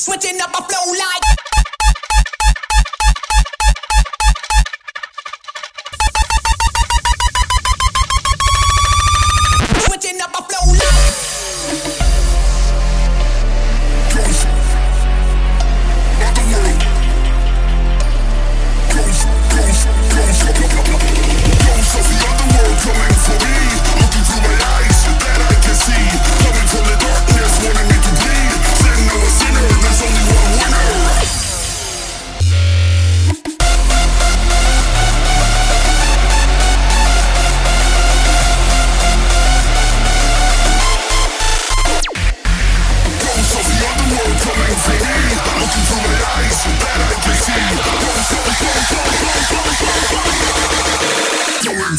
Switching up a flow like.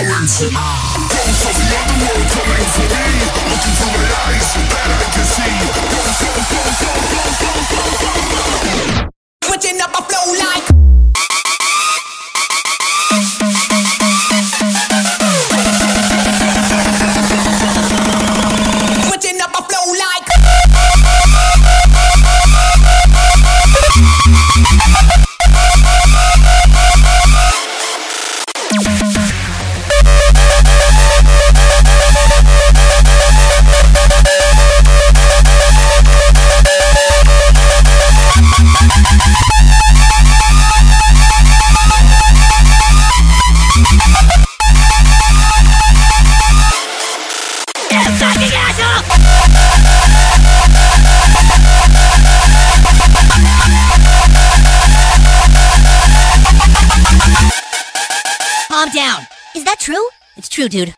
Coming for me. Ghosts of the underworld coming for me. Looking through down. Is that true? It's true, dude.